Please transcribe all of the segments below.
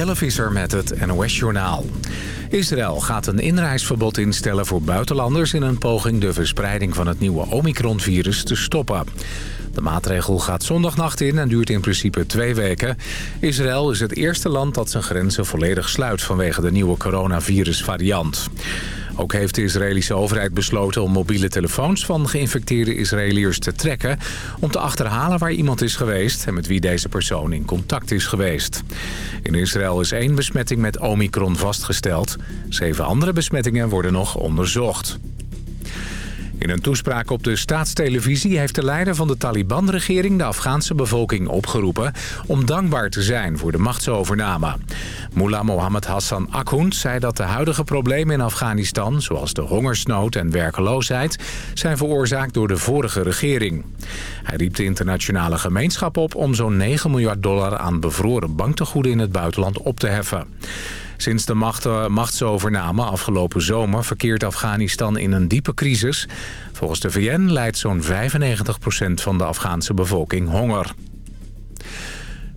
Jelle Visser met het NOS-journaal. Israël gaat een inreisverbod instellen voor buitenlanders... in een poging de verspreiding van het nieuwe Omicron-virus te stoppen. De maatregel gaat zondagnacht in en duurt in principe twee weken. Israël is het eerste land dat zijn grenzen volledig sluit... vanwege de nieuwe coronavirus-variant. Ook heeft de Israëlische overheid besloten om mobiele telefoons van geïnfecteerde Israëliërs te trekken... om te achterhalen waar iemand is geweest en met wie deze persoon in contact is geweest. In Israël is één besmetting met Omicron vastgesteld. Zeven andere besmettingen worden nog onderzocht. In een toespraak op de staatstelevisie heeft de leider van de Taliban-regering de Afghaanse bevolking opgeroepen om dankbaar te zijn voor de machtsovername. Mullah Mohammed Hassan Akhund zei dat de huidige problemen in Afghanistan, zoals de hongersnood en werkeloosheid, zijn veroorzaakt door de vorige regering. Hij riep de internationale gemeenschap op om zo'n 9 miljard dollar aan bevroren banktegoeden in het buitenland op te heffen. Sinds de eh, machtsovername afgelopen zomer verkeert Afghanistan in een diepe crisis. Volgens de VN leidt zo'n 95% van de Afghaanse bevolking honger.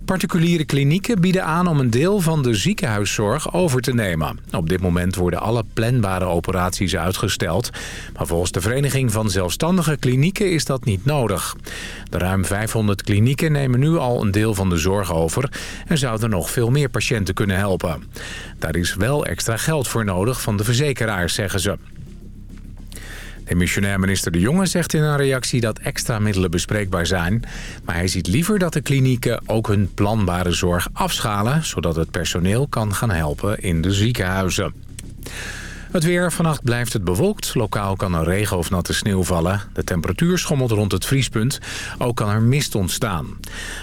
Particuliere klinieken bieden aan om een deel van de ziekenhuiszorg over te nemen. Op dit moment worden alle planbare operaties uitgesteld. Maar volgens de Vereniging van Zelfstandige Klinieken is dat niet nodig. De ruim 500 klinieken nemen nu al een deel van de zorg over... en zouden nog veel meer patiënten kunnen helpen. Daar is wel extra geld voor nodig van de verzekeraars, zeggen ze. Demissionair minister De Jonge zegt in een reactie dat extra middelen bespreekbaar zijn. Maar hij ziet liever dat de klinieken ook hun planbare zorg afschalen... zodat het personeel kan gaan helpen in de ziekenhuizen. Het weer. Vannacht blijft het bewolkt. Lokaal kan er regen of natte sneeuw vallen. De temperatuur schommelt rond het vriespunt. Ook kan er mist ontstaan.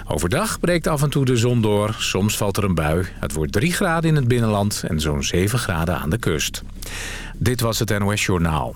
Overdag breekt af en toe de zon door. Soms valt er een bui. Het wordt 3 graden in het binnenland en zo'n 7 graden aan de kust. Dit was het NOS Journaal.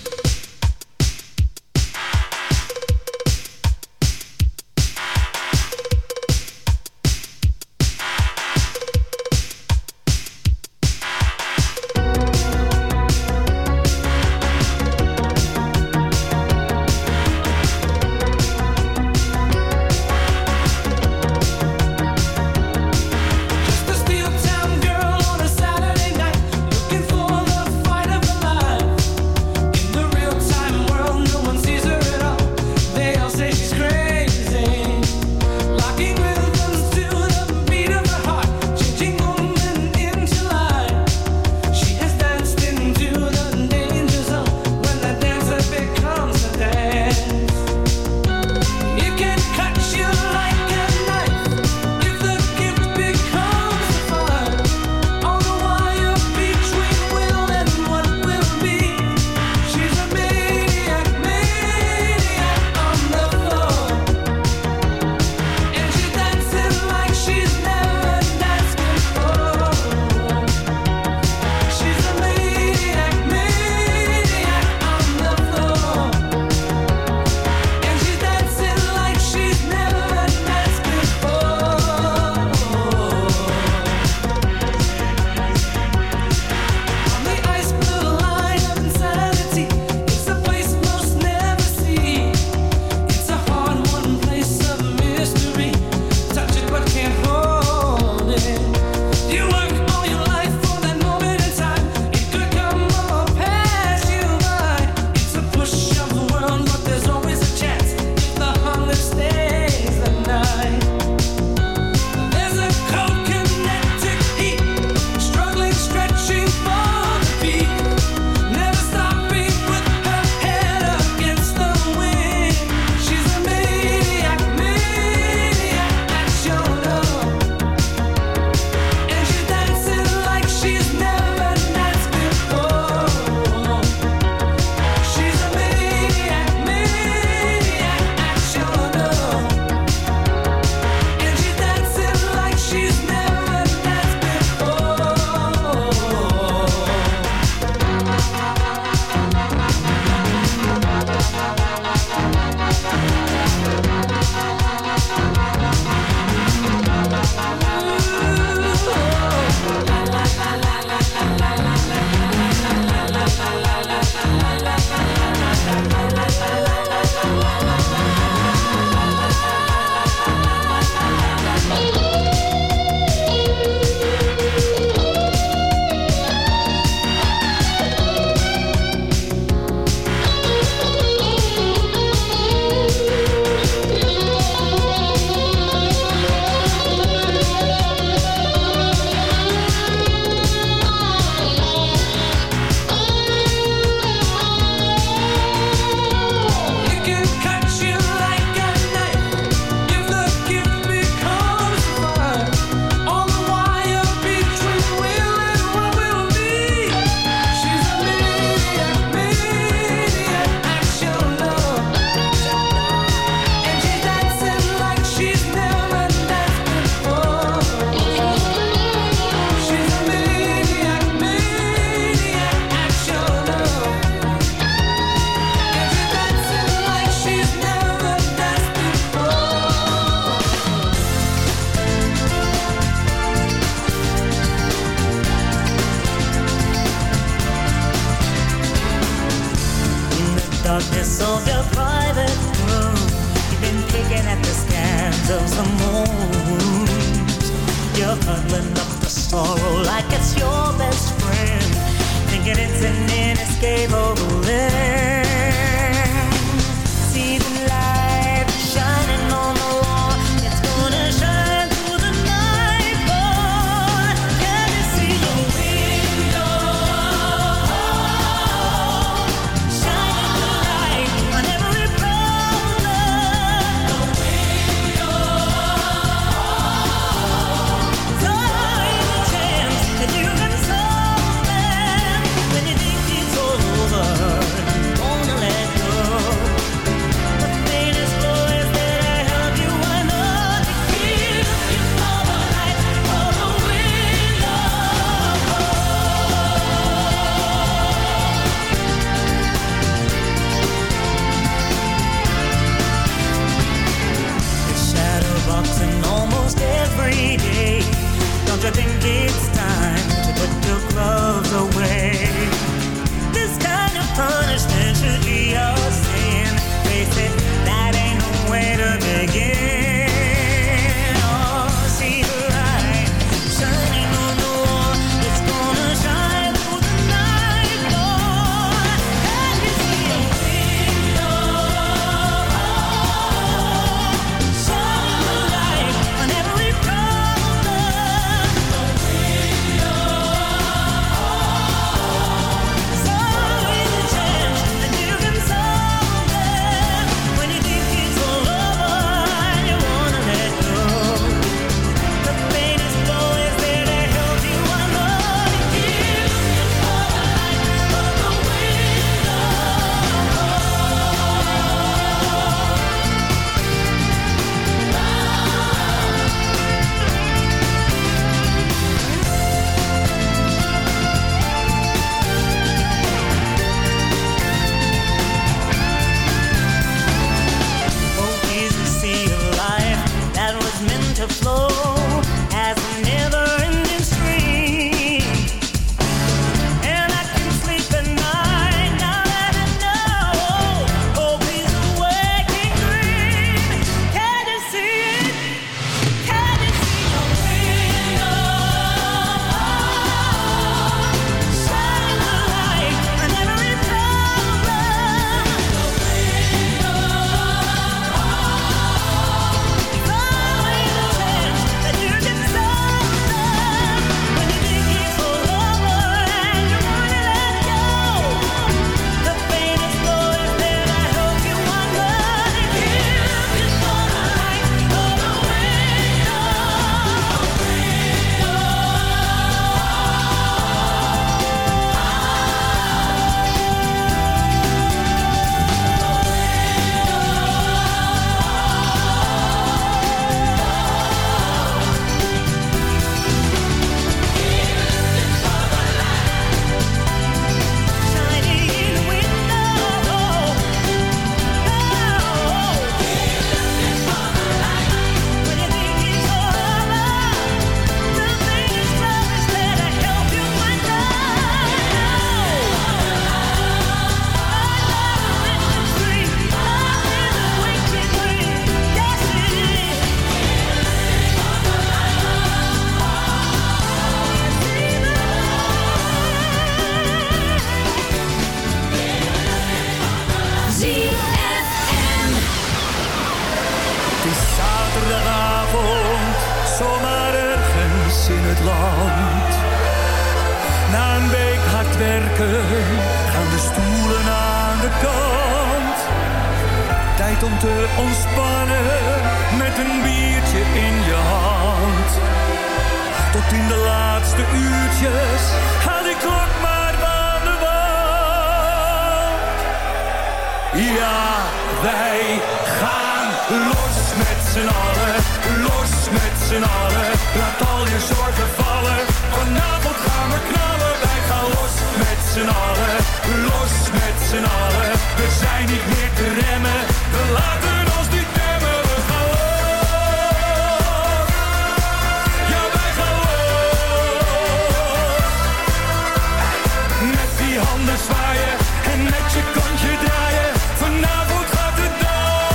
handen zwaaien en met je kontje draaien. Vanavond gaat het door.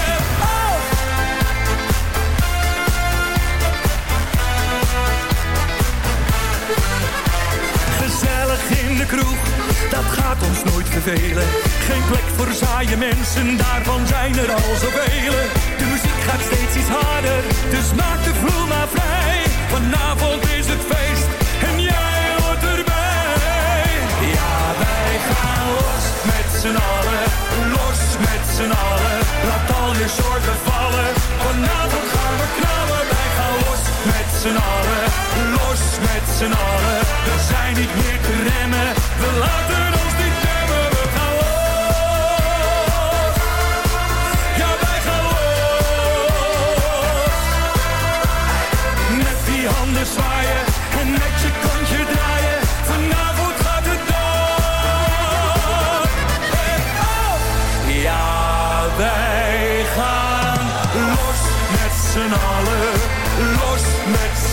Eh, oh. Gezellig in de kroeg, dat gaat ons nooit vervelen. Geen plek voor saaie mensen, daarvan zijn er al zo velen. De muziek gaat steeds iets harder, dus maak de vloer maar vrij. Vanavond is het feest los met z'n allen, los met z'n allen. Laat al je zorgen vallen, vanavond gaan we knallen. Wij gaan los met z'n allen, los met z'n allen. We zijn niet meer te remmen, we laten ons niet remmen. We gaan los, ja wij gaan los. Met die handen zwaaien en met je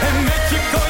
En met je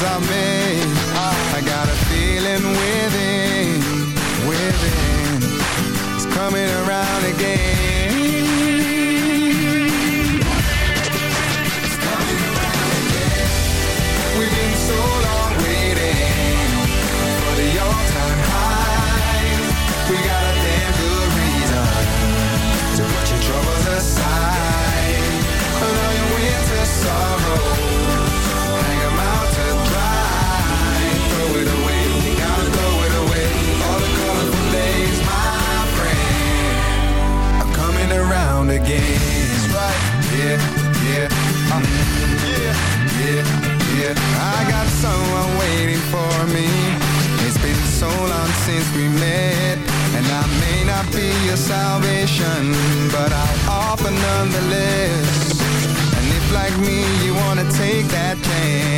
choices I made I got a feeling within, within. It's coming around again. It's coming around again We've been so long waiting For the all-time We got a damn good reason To put your troubles aside. All your winter sorrow. the game is right. Yeah, yeah, um, yeah, yeah, yeah. I got someone waiting for me. It's been so long since we met, and I may not be your salvation, but I'll offer nonetheless. And if like me, you wanna take that chance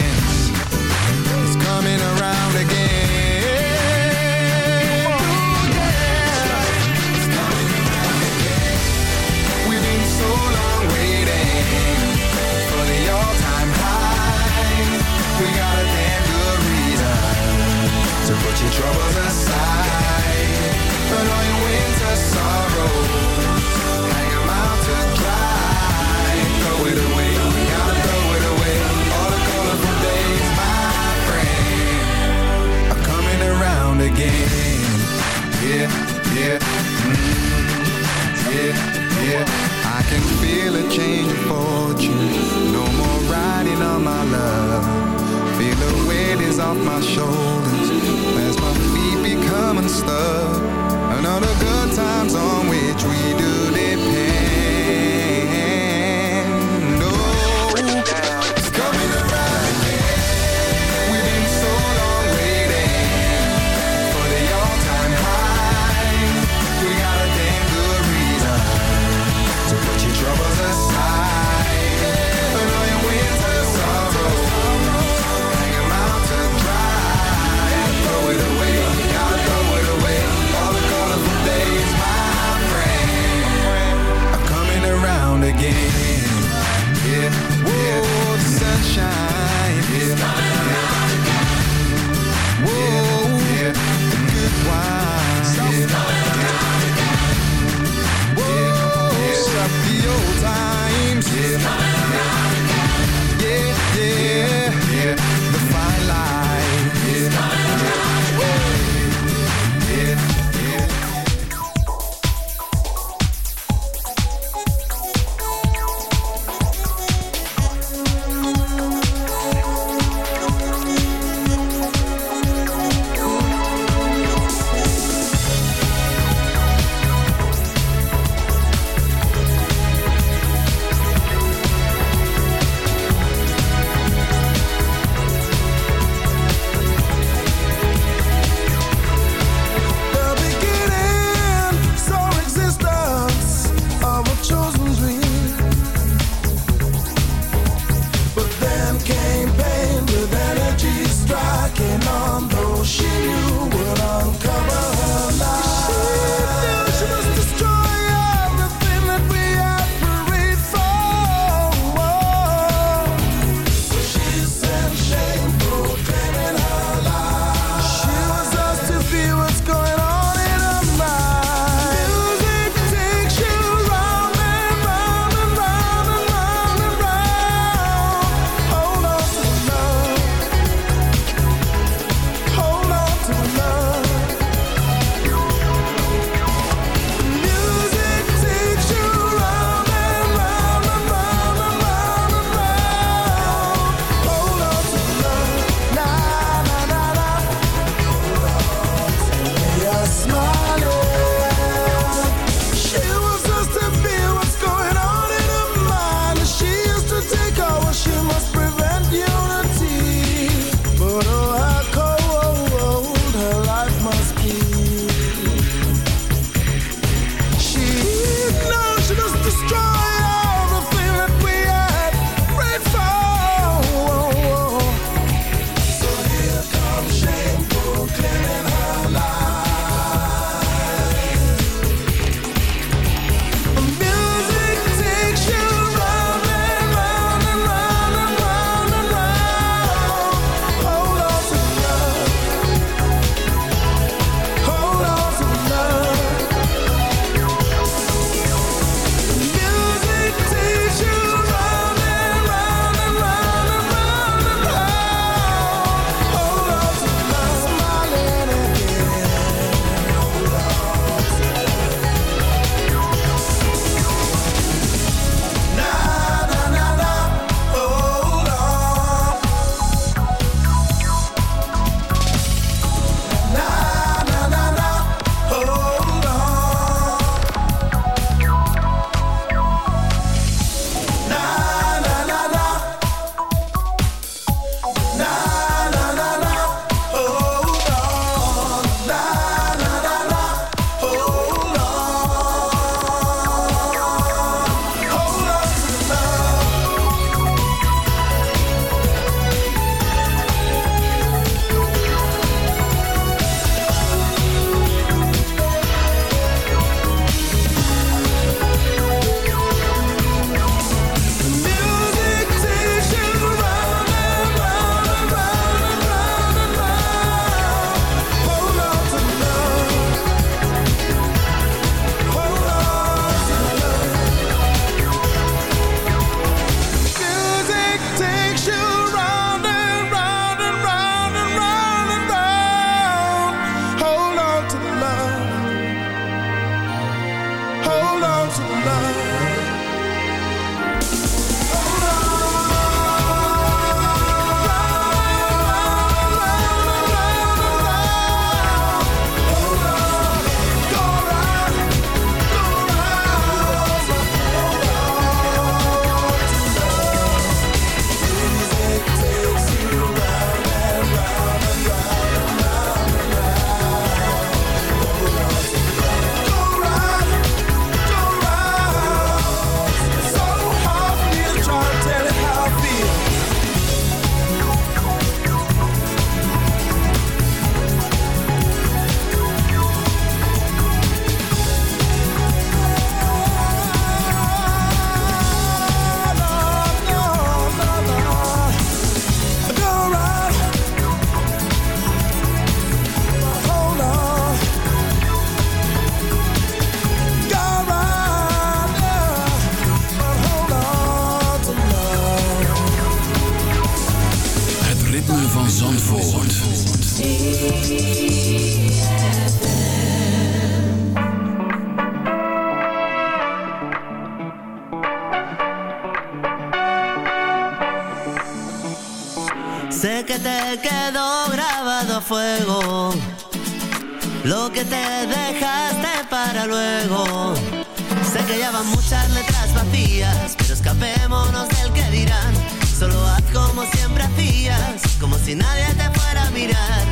Muchas letras vacías, pero escapémonos del que dirán. Solo haz como siempre hacías, como si nadie te fuera a mirar.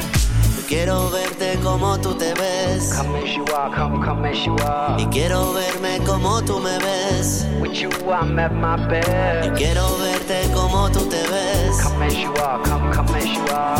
Quiero verte como tú te ves. Come as you are, come, come as you are. Y quiero verme como tú me ves. With you, I'm at my Y best. quiero verte como tú te ves. Come as you are, come, come as you are.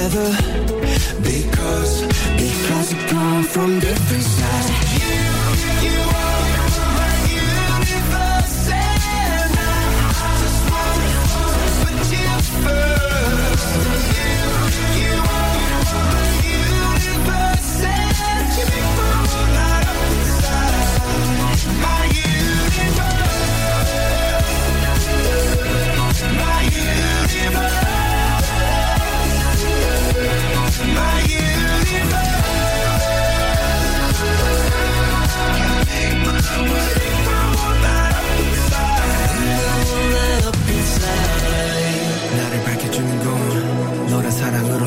together. Because, because we come from different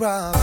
got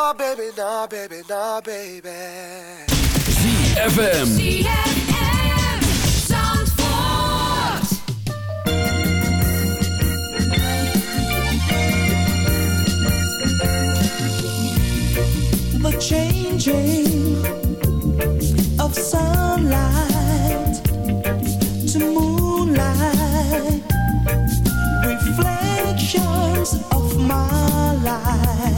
Nah, baby, nah, baby, nah, baby. ZFM. The changing of sunlight to moonlight, reflections of my life.